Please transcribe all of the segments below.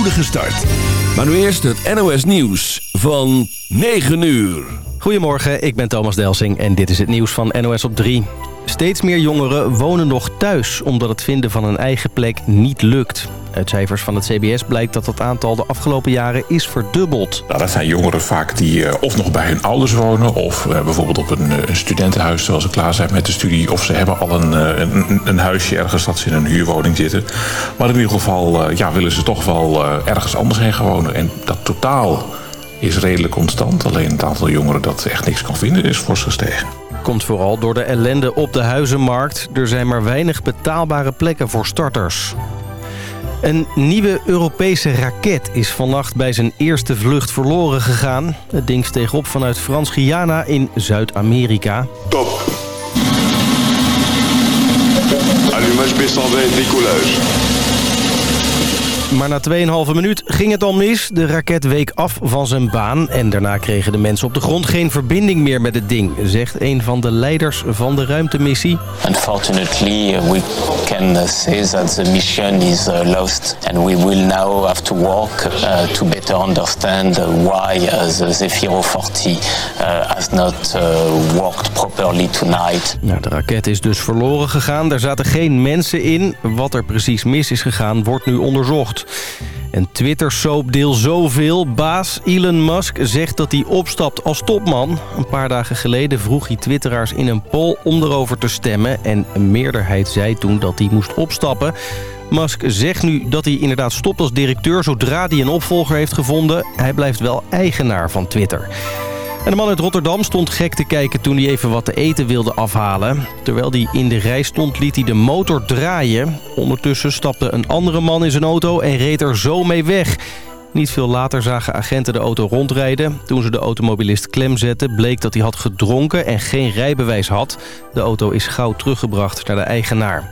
spoedige start. Maar nu eerst het NOS Nieuws van 9 uur. Goedemorgen, ik ben Thomas Delsing en dit is het nieuws van NOS op 3. Steeds meer jongeren wonen nog thuis omdat het vinden van een eigen plek niet lukt. Uit cijfers van het CBS blijkt dat het aantal de afgelopen jaren is verdubbeld. Nou, dat zijn jongeren vaak die uh, of nog bij hun ouders wonen... of uh, bijvoorbeeld op een, een, studentenhuis terwijl ze klaar zijn met de studie... of ze hebben al een, een, huisje ergens dat ze in een huurwoning zitten. Maar in ieder geval ja, willen ze toch wel ergens anders heen wonen. En dat totaal is redelijk constant. Alleen het aantal jongeren dat echt niks kan vinden is fors gestegen. Komt vooral door de ellende op de huizenmarkt. Er zijn maar weinig betaalbare plekken voor starters. Een nieuwe Europese raket is vannacht bij zijn eerste vlucht verloren gegaan. Het ding steeg op vanuit Frans-Guyana in Zuid-Amerika. Top. Allumage B120 décollage. Maar na 2,5 minuut ging het al mis. De raket week af van zijn baan. En daarna kregen de mensen op de grond geen verbinding meer met het ding... zegt een van de leiders van de ruimtemissie. Unfortunately, we can say that the mission is uh, lost. And we will now have to work uh, to better understand why uh, the Zefiro 40 has not worked properly tonight. Nou, de raket is dus verloren gegaan. Er zaten geen mensen in. Wat er precies mis is gegaan, wordt nu onderzocht. En Twitter-soap deel zoveel. Baas Elon Musk zegt dat hij opstapt als topman. Een paar dagen geleden vroeg hij twitteraars in een poll om erover te stemmen. En een meerderheid zei toen dat hij moest opstappen. Musk zegt nu dat hij inderdaad stopt als directeur zodra hij een opvolger heeft gevonden. Hij blijft wel eigenaar van Twitter. En de man uit Rotterdam stond gek te kijken toen hij even wat te eten wilde afhalen. Terwijl hij in de rij stond liet hij de motor draaien. Ondertussen stapte een andere man in zijn auto en reed er zo mee weg. Niet veel later zagen agenten de auto rondrijden. Toen ze de automobilist klem zetten bleek dat hij had gedronken en geen rijbewijs had. De auto is gauw teruggebracht naar de eigenaar.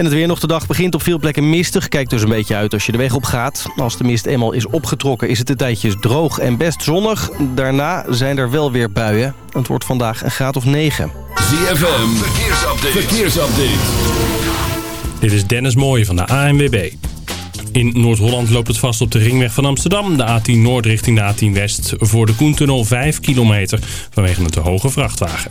En het weer nog de dag begint op veel plekken mistig. Kijk dus een beetje uit als je de weg op gaat. Als de mist eenmaal is opgetrokken is het een tijdje droog en best zonnig. Daarna zijn er wel weer buien. Het wordt vandaag een graad of 9. ZFM, verkeersupdate. verkeersupdate. Dit is Dennis Mooij van de ANWB. In Noord-Holland loopt het vast op de ringweg van Amsterdam. De A10 Noord richting de A10 West. Voor de Koentunnel 5 kilometer vanwege een te hoge vrachtwagen.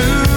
You.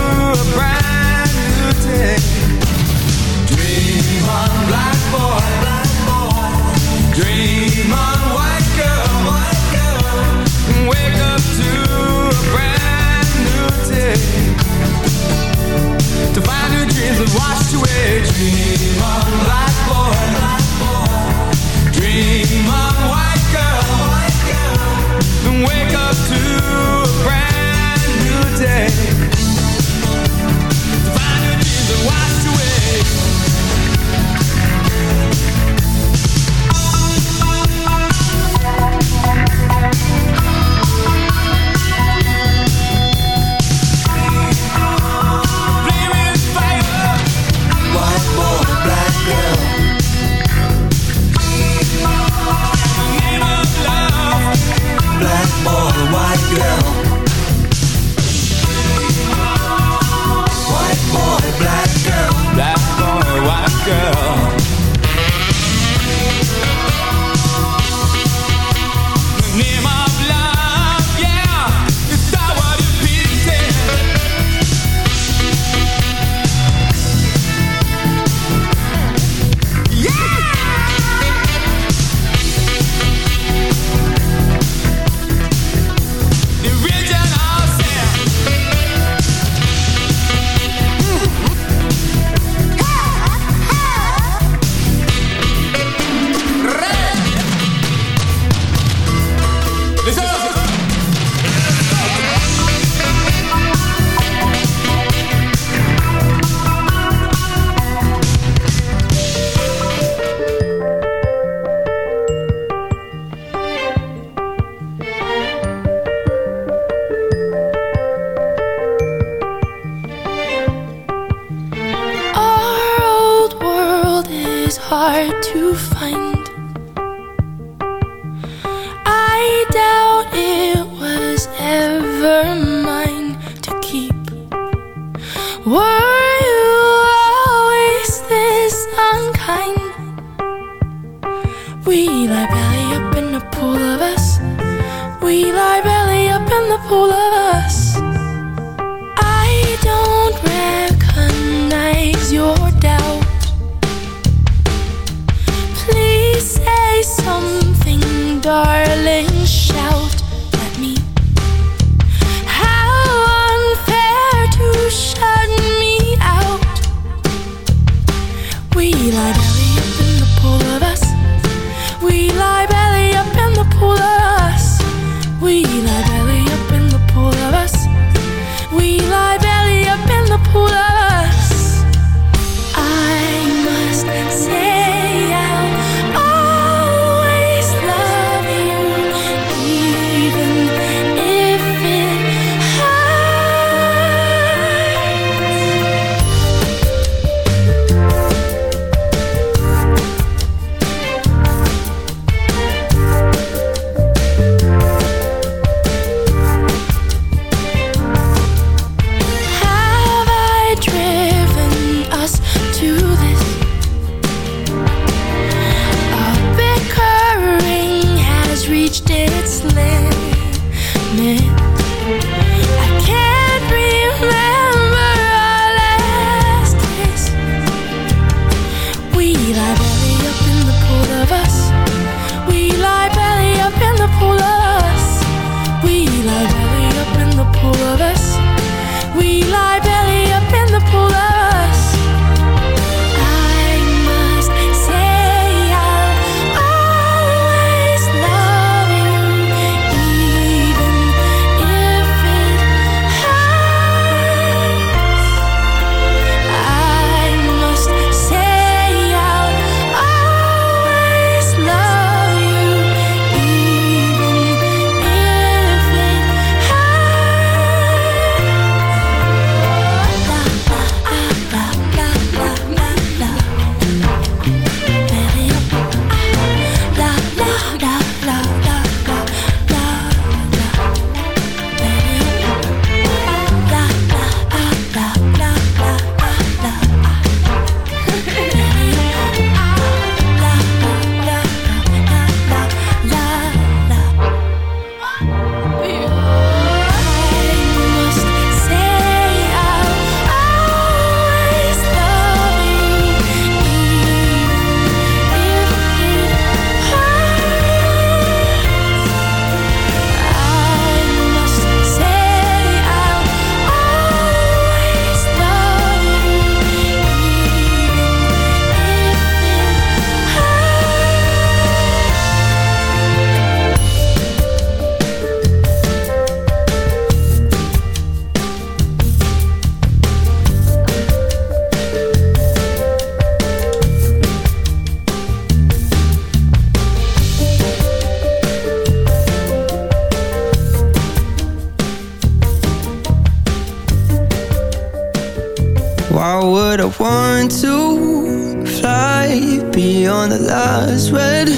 learn to fly beyond the last red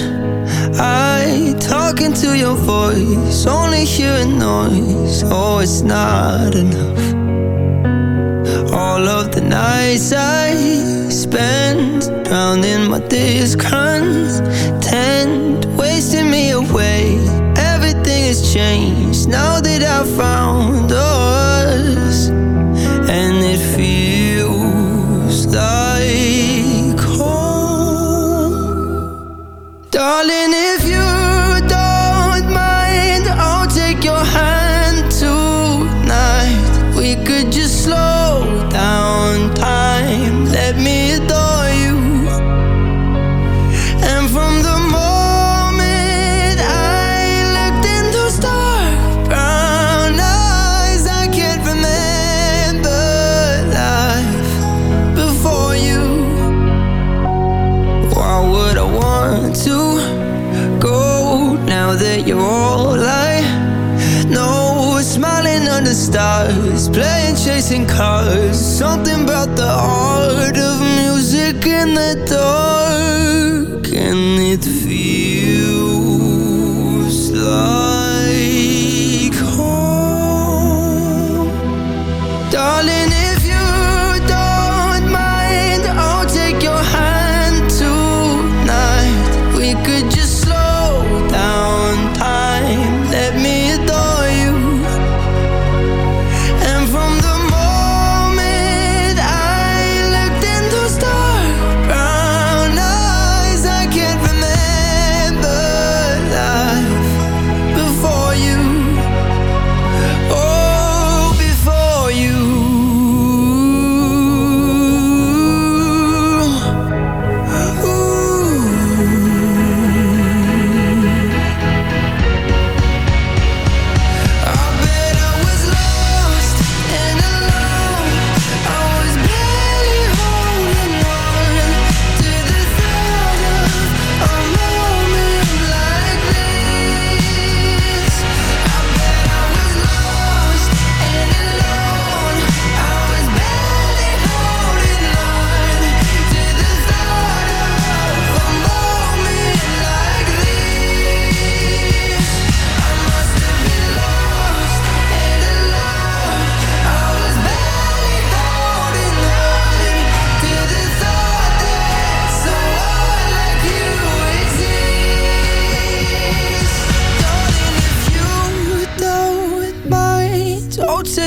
I talking to your voice, only hearing noise. Oh, it's not enough. All of the nights I spend drowning.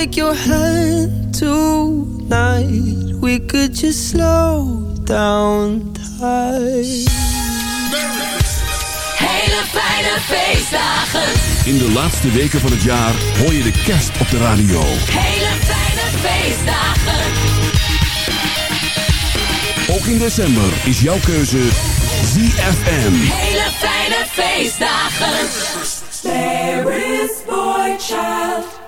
take your hand tonight. We could just slow down time. Hele fijne feestdagen. In de laatste weken van het jaar hoor je de kerst op de radio. Hele fijne feestdagen. Ook in december is jouw keuze ZFM. Hele fijne feestdagen. There is boy child.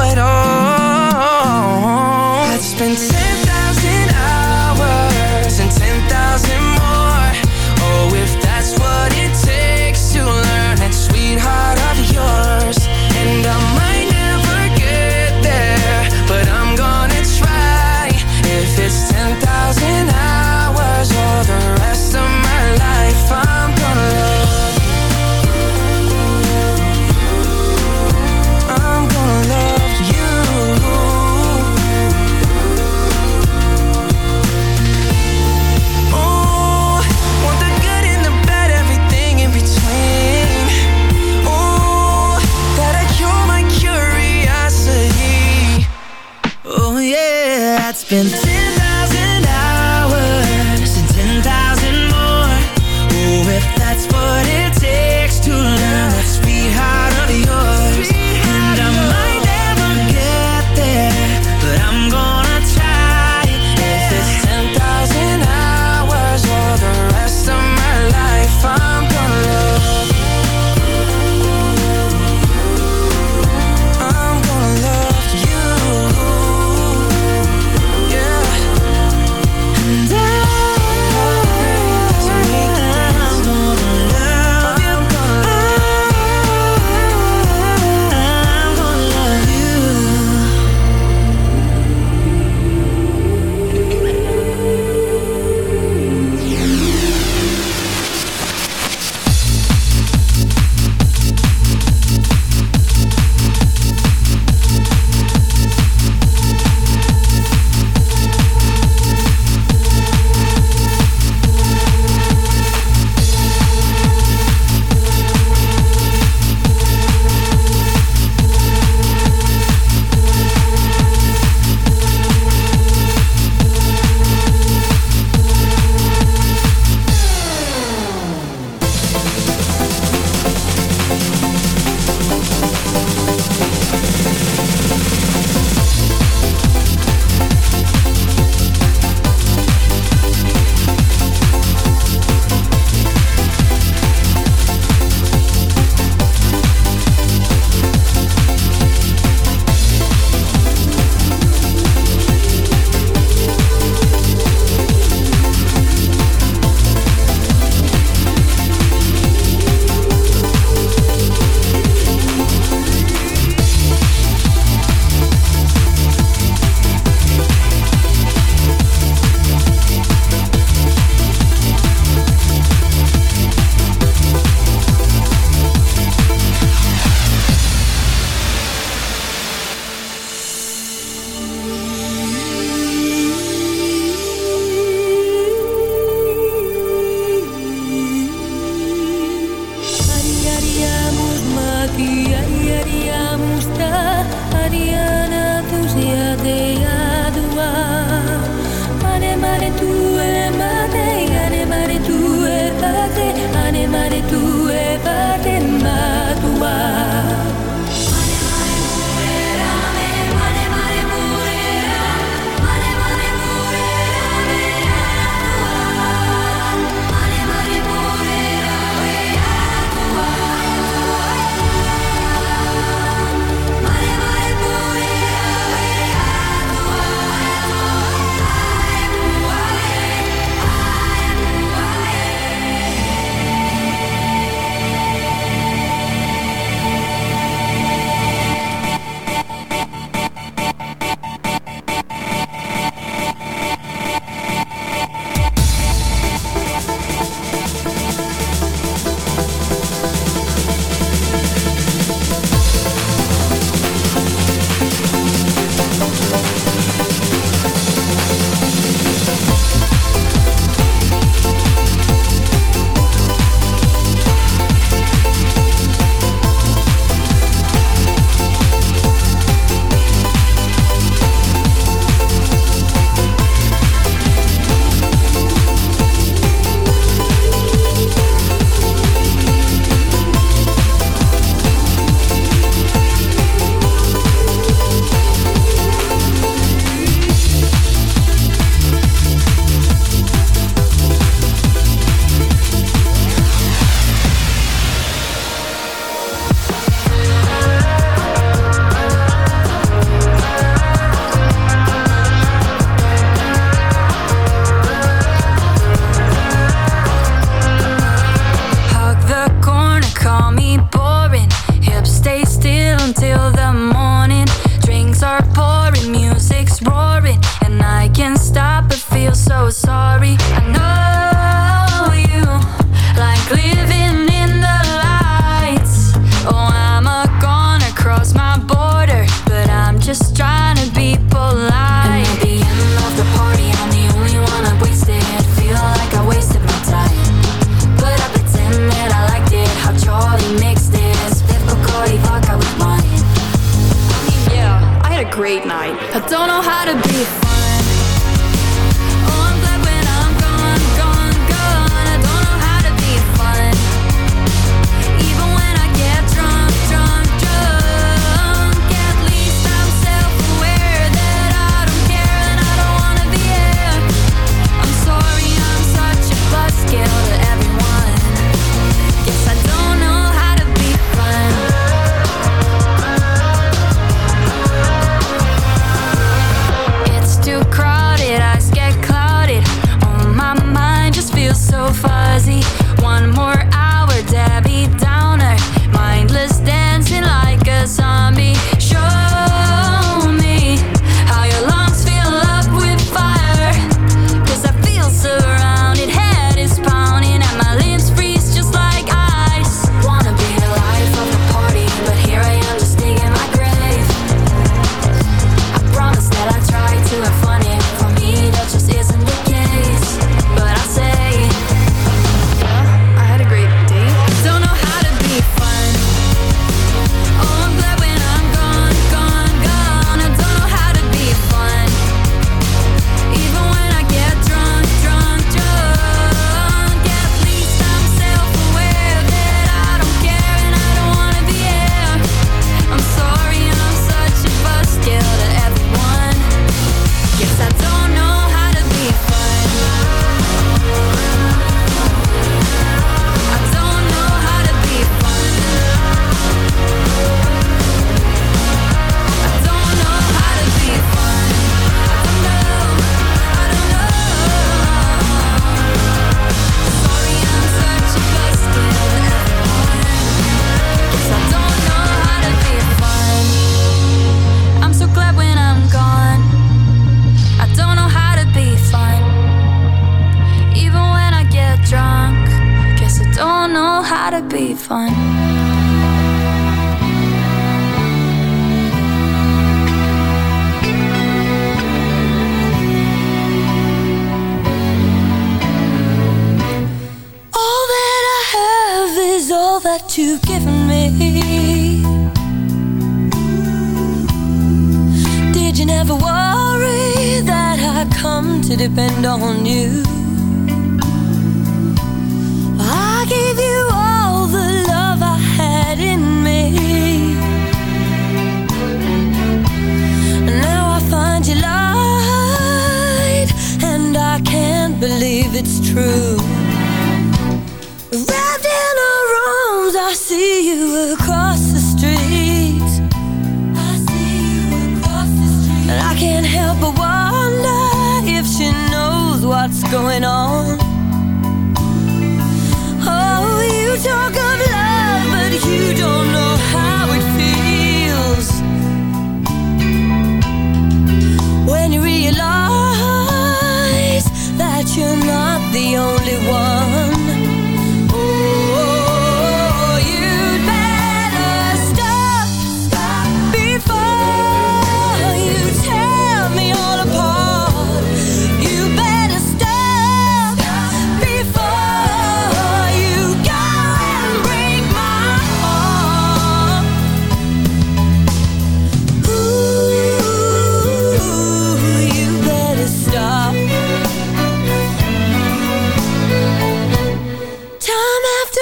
be fun.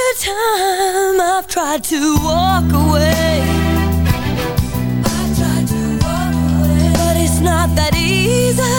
the time I've tried to walk away. I tried to walk away. But it's not that easy.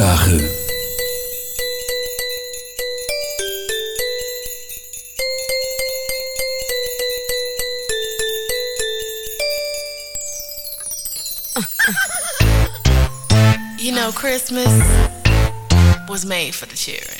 Fijne kerstdagen. You know, Christmas was made for the children.